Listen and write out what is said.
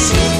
see.